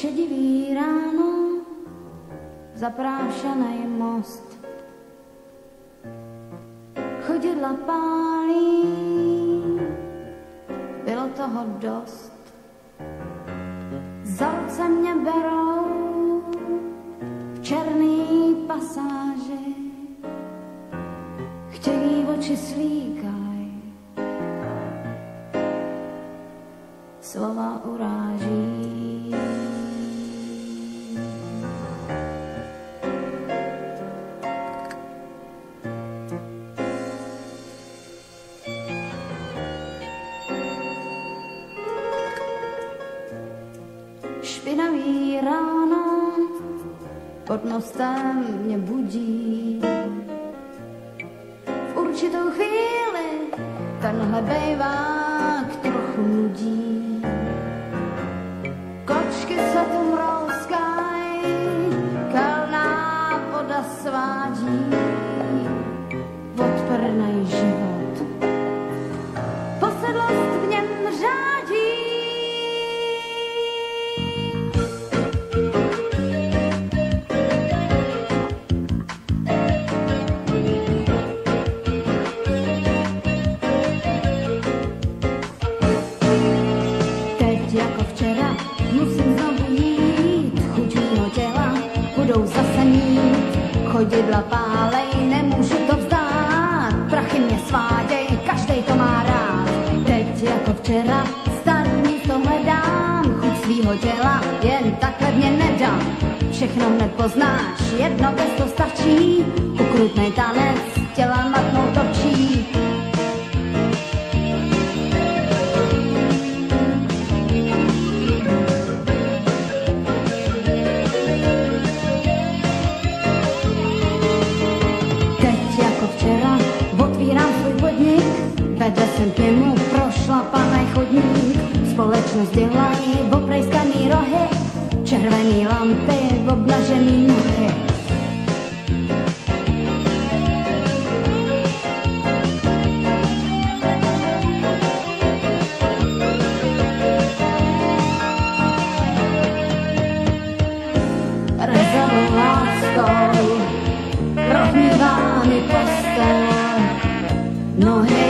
Šedivý ráno, zaprášený most. Chodidla pálí, bylo toho dost. Chtějí oči slíkaj, slova uráží. špinavý ráno pod mostem mě budí. Určitou chvíli tenhle bejvák trochu nudí. Jako včera musím znovu jít, chuť mýho těla budou zase mít. Chodidla pálej, nemůžu to vzdát, prachy mě sváděj, každej to má rád. Teď jako včera starý místo hledám, chuť svýho těla jen takhle mě nedám. Všechno hned poznáš, jedno gesto stačí, ukrutnej tanec těla matnou jsem k němu prošlapaný chodník. Společnost dělají oprejskaný rohy, červený lampy, obnažený nohy. Rezavou láskou prohnívá mi postel, nohy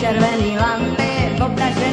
červený lampy, obražený nohy.